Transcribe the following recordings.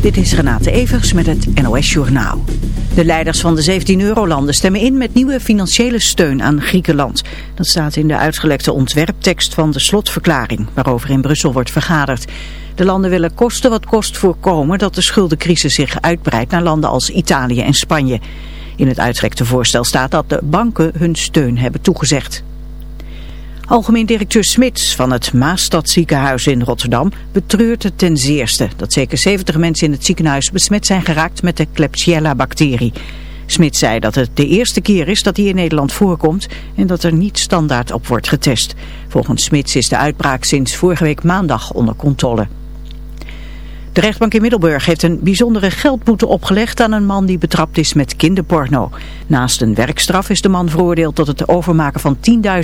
Dit is Renate Evers met het NOS Journaal. De leiders van de 17 eurolanden stemmen in met nieuwe financiële steun aan Griekenland. Dat staat in de uitgelekte ontwerptekst van de slotverklaring, waarover in Brussel wordt vergaderd. De landen willen kosten wat kost voorkomen dat de schuldencrisis zich uitbreidt naar landen als Italië en Spanje. In het uitgerekte voorstel staat dat de banken hun steun hebben toegezegd. Algemeen directeur Smits van het Maastadziekenhuis in Rotterdam betreurt het ten zeerste dat zeker 70 mensen in het ziekenhuis besmet zijn geraakt met de Klebsiella-bacterie. Smits zei dat het de eerste keer is dat die in Nederland voorkomt en dat er niet standaard op wordt getest. Volgens Smits is de uitbraak sinds vorige week maandag onder controle. De rechtbank in Middelburg heeft een bijzondere geldboete opgelegd aan een man die betrapt is met kinderporno. Naast een werkstraf is de man veroordeeld tot het overmaken van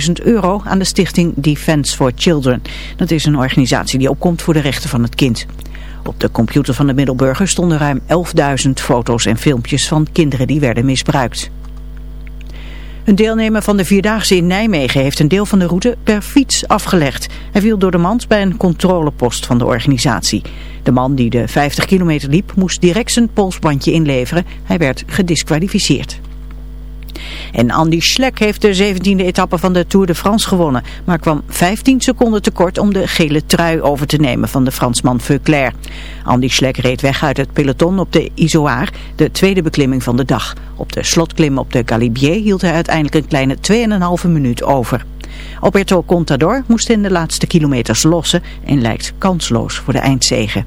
10.000 euro aan de stichting Defense for Children. Dat is een organisatie die opkomt voor de rechten van het kind. Op de computer van de Middelburger stonden ruim 11.000 foto's en filmpjes van kinderen die werden misbruikt. Een deelnemer van de Vierdaagse in Nijmegen heeft een deel van de route per fiets afgelegd. Hij viel door de mand bij een controlepost van de organisatie. De man die de 50 kilometer liep moest direct zijn polsbandje inleveren. Hij werd gedisqualificeerd. En Andy Schleck heeft de 17e etappe van de Tour de France gewonnen, maar kwam 15 seconden tekort om de gele trui over te nemen van de Fransman Veuclair. Andy Schleck reed weg uit het peloton op de Isoar, de tweede beklimming van de dag. Op de slotklim op de Galibier hield hij uiteindelijk een kleine 2,5 minuut over. Alberto Contador moest in de laatste kilometers lossen en lijkt kansloos voor de eindzege.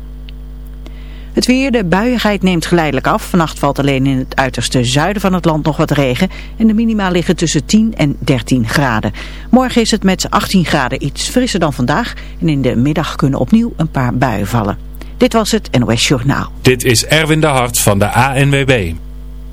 Het weer, de buiigheid neemt geleidelijk af. Vannacht valt alleen in het uiterste zuiden van het land nog wat regen. En de minima liggen tussen 10 en 13 graden. Morgen is het met 18 graden iets frisser dan vandaag. En in de middag kunnen opnieuw een paar buien vallen. Dit was het NOS Journaal. Dit is Erwin de Hart van de ANWB.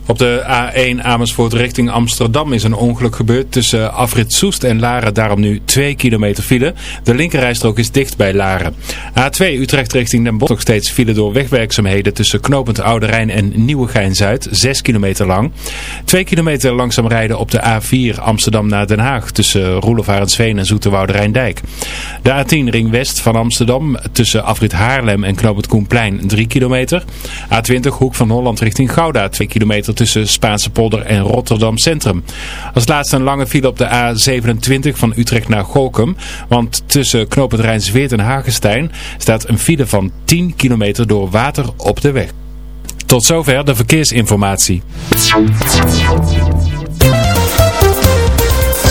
Op de A1 Amersfoort richting Amsterdam is een ongeluk gebeurd tussen Afrit Soest en Laren. Daarom nu 2 kilometer file. De linkerrijstrook is dicht bij Laren. A2 Utrecht richting Den Bosch nog steeds file door wegwerkzaamheden tussen Knopend Oude Rijn en Nieuwegein-Zuid. 6 kilometer lang. 2 kilometer langzaam rijden op de A4 Amsterdam naar Den Haag tussen Roelofarensveen en Zoeterwoude Rijndijk. De A10 Ring West van Amsterdam tussen Afrit Haarlem en Knopend Koenplein 3 kilometer. A20 Hoek van Holland richting Gouda 2 kilometer tussen Spaanse polder en Rotterdam Centrum. Als laatste een lange file op de A27 van Utrecht naar Golkum. Want tussen knooppunt Rijnsweert en Hagestein staat een file van 10 kilometer door water op de weg. Tot zover de verkeersinformatie.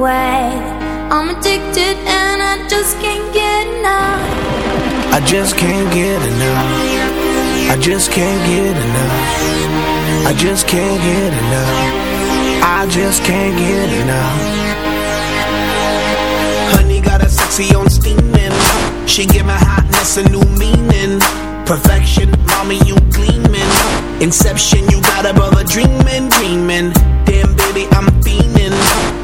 away. I'm addicted and I just can't get enough. I just can't get enough. I just can't get enough. I just can't get enough. I just can't get enough. Honey got a sexy on steaming. She give my hotness a new meaning. Perfection, mommy, you gleaming. Inception, you got a brother dreaming, dreaming. Damn, baby, I'm fiending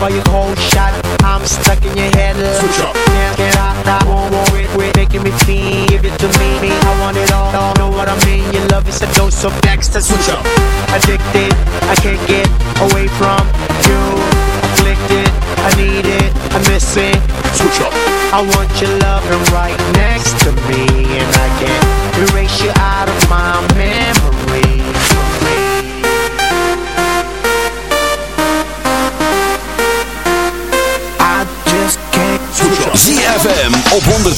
Now out your cold shot. I'm stuck in your head. Love. Switch up. Can't get out, I won't worry, quit making me feel. Give it to me, me. I want it all, all. Know what I mean? Your love is a dose of next. Switch up. Addicted, I can't get away from you. Afflicted, I need it, I miss it. Switch up. I want your loving right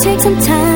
Take some time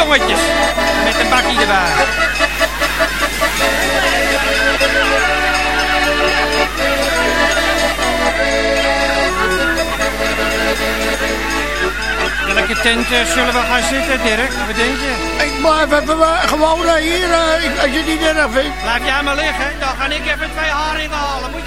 tongetjes. Met een bakkie erbij. Welke tent eh, zullen we gaan zitten, Dirk? Wat denk je? Maar we hebben gewoon eh, hier, eh, als je het niet erg vindt. Laat jij maar liggen, dan ga ik even twee haringen halen.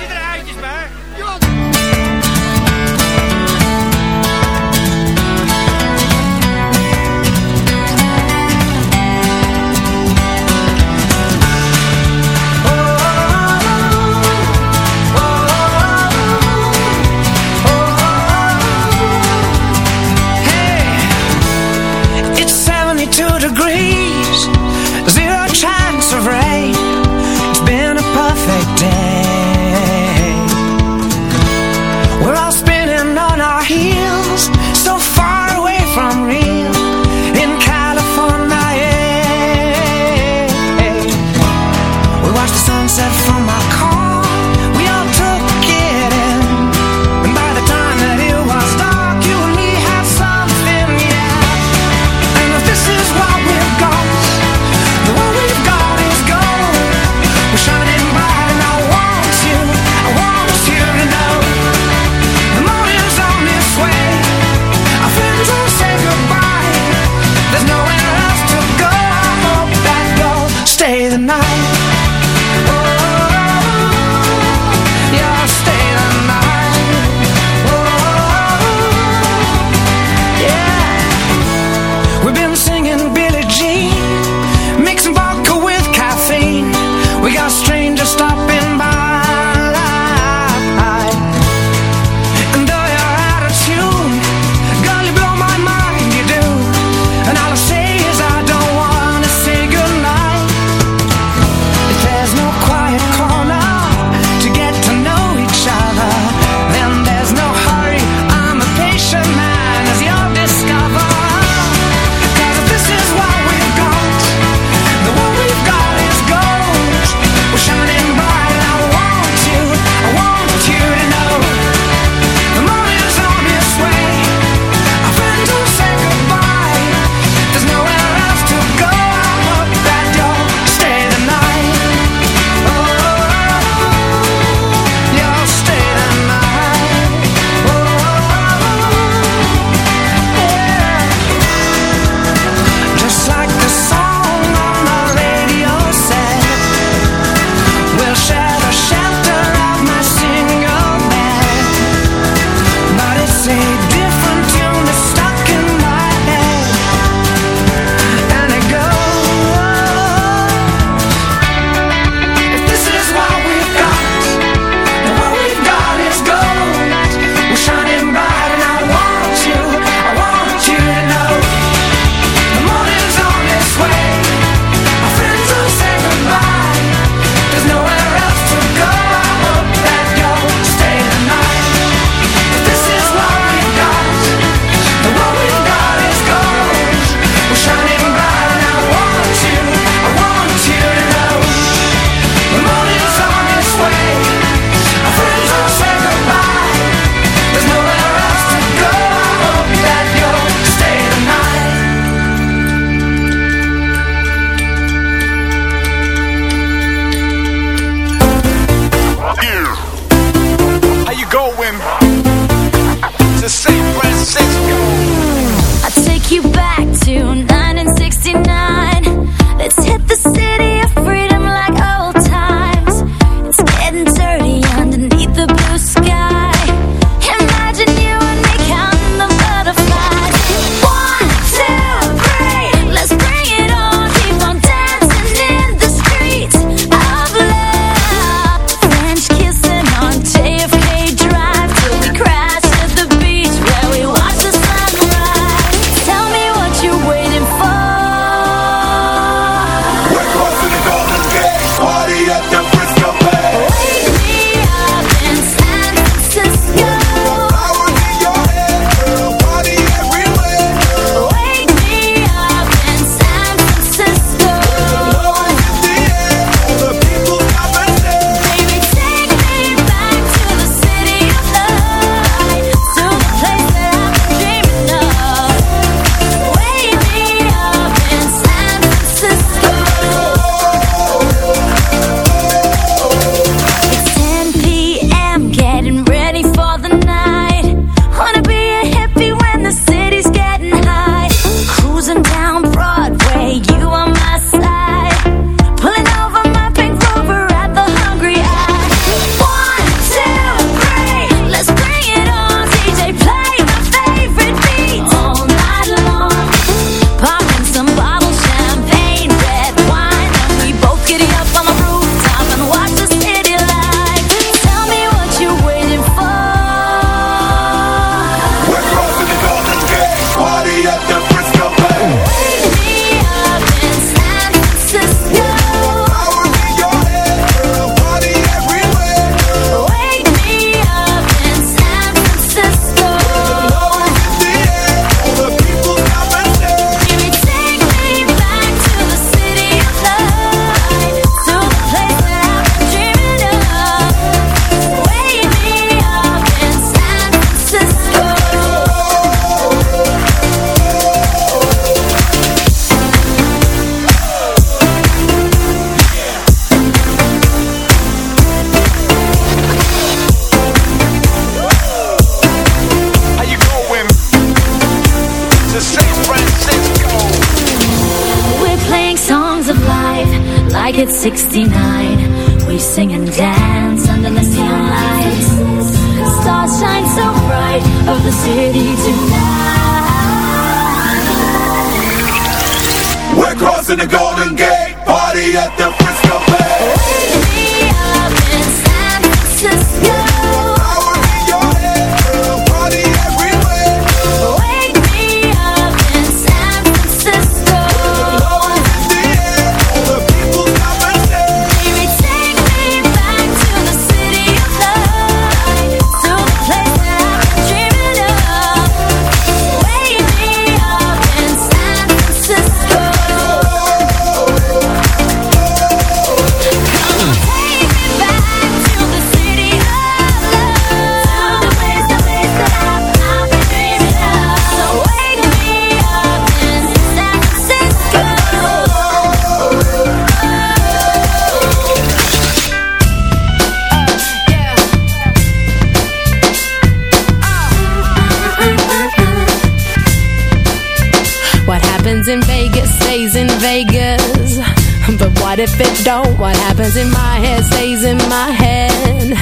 stays in my head, stays in my head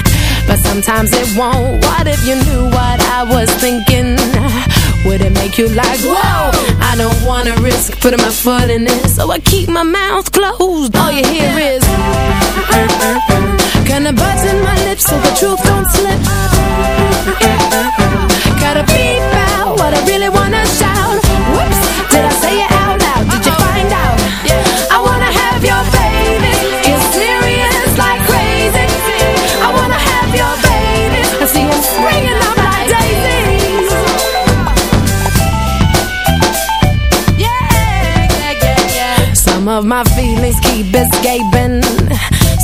But sometimes it won't What if you knew what I was thinking? Would it make you like, whoa? I don't wanna risk putting my foot in it So I keep my mouth closed All you hear is Kinda buzzing my lips so the truth don't slip Gotta beep out what I really wanna say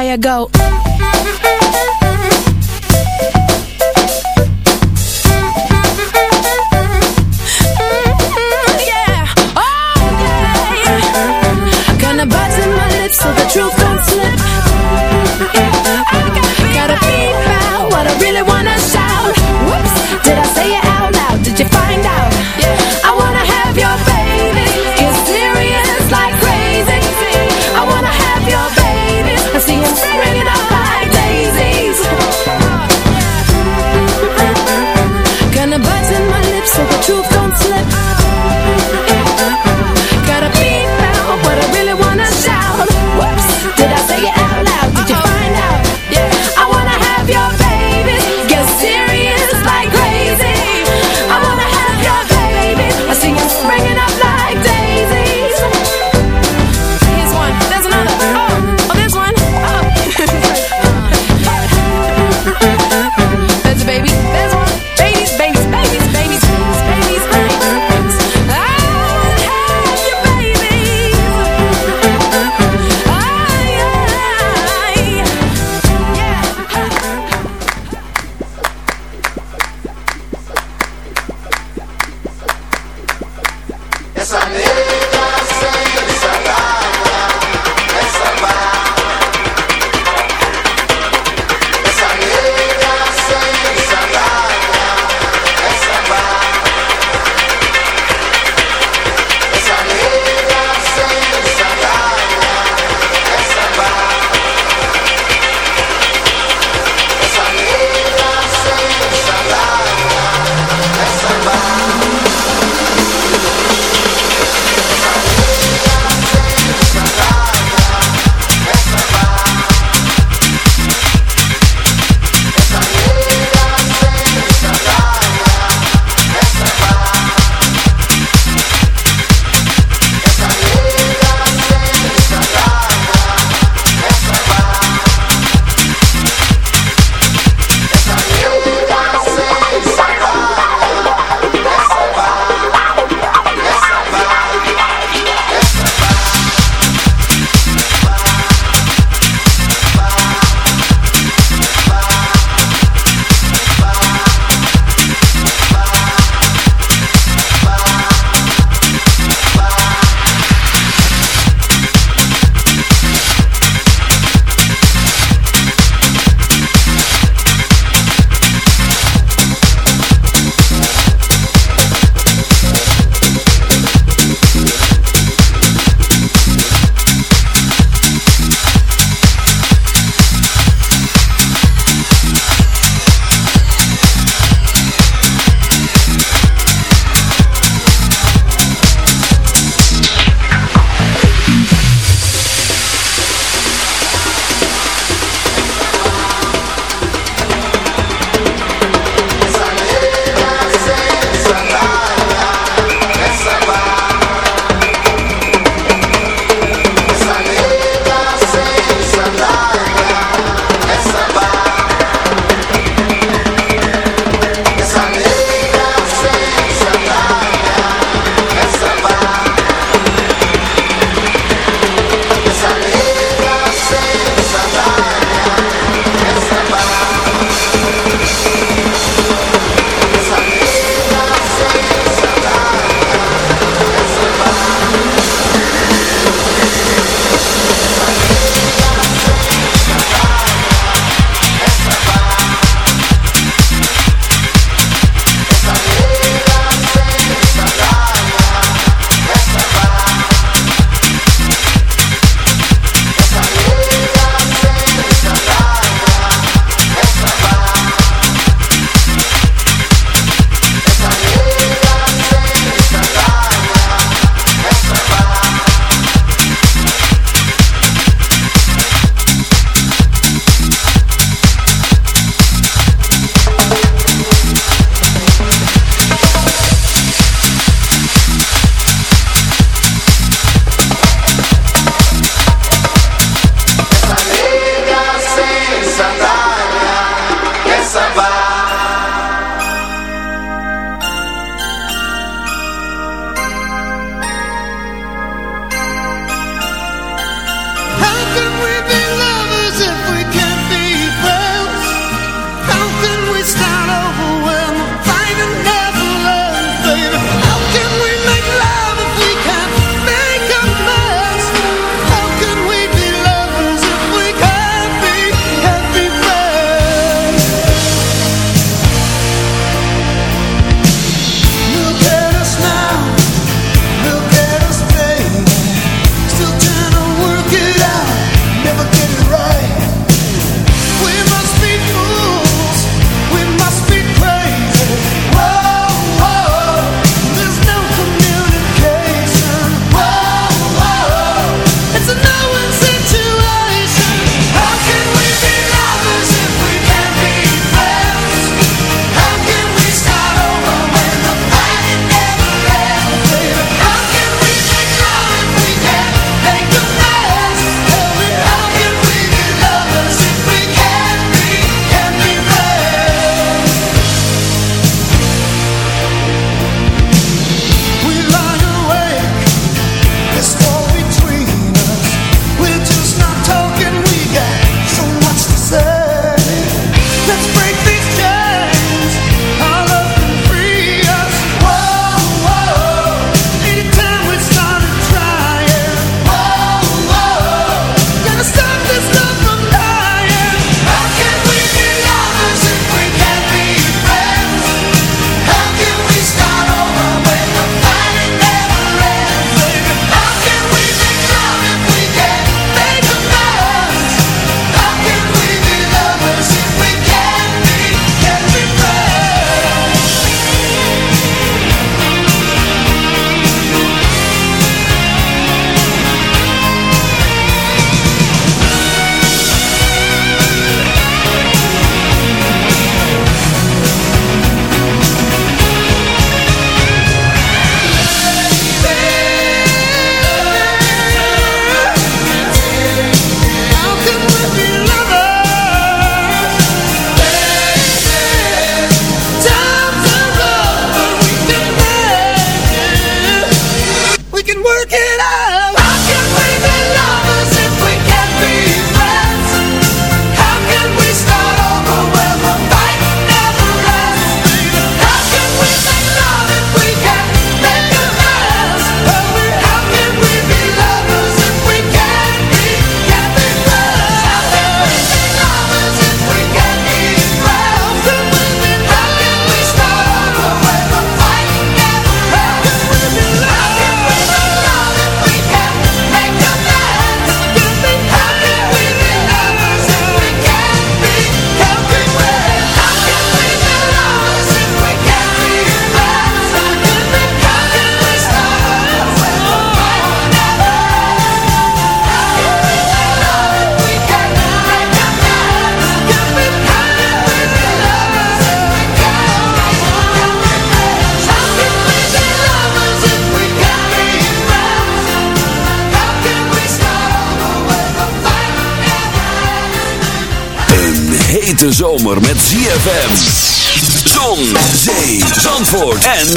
I go.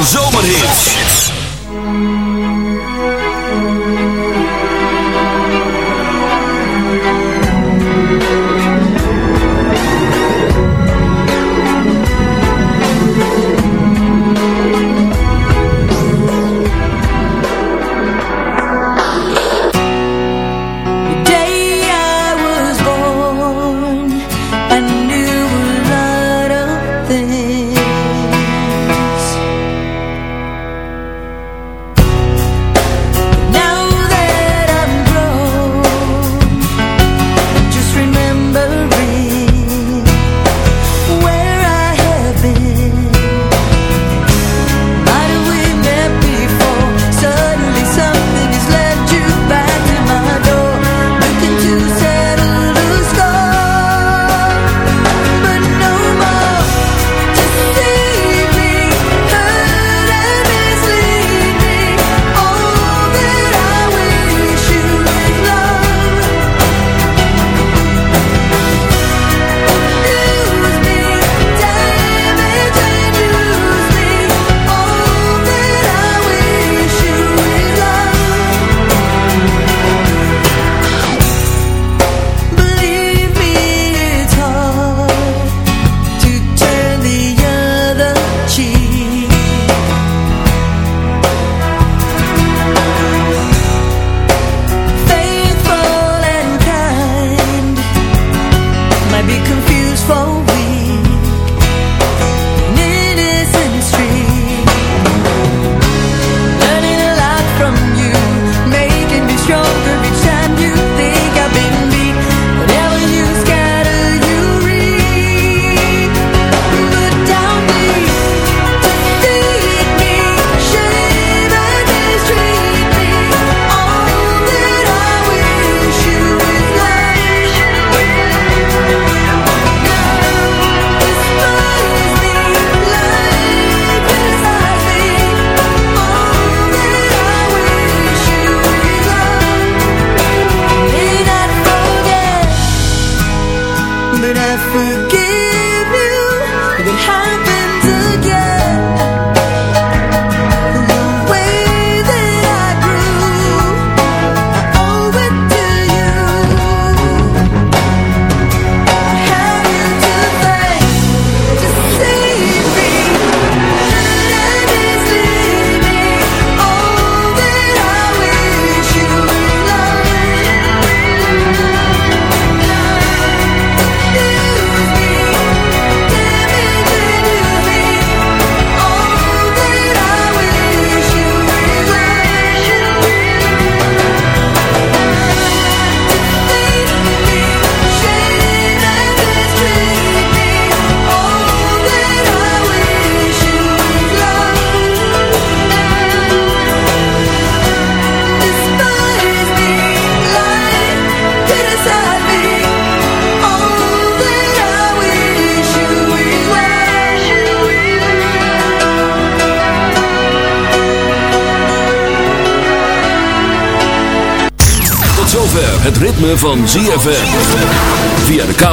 Zo!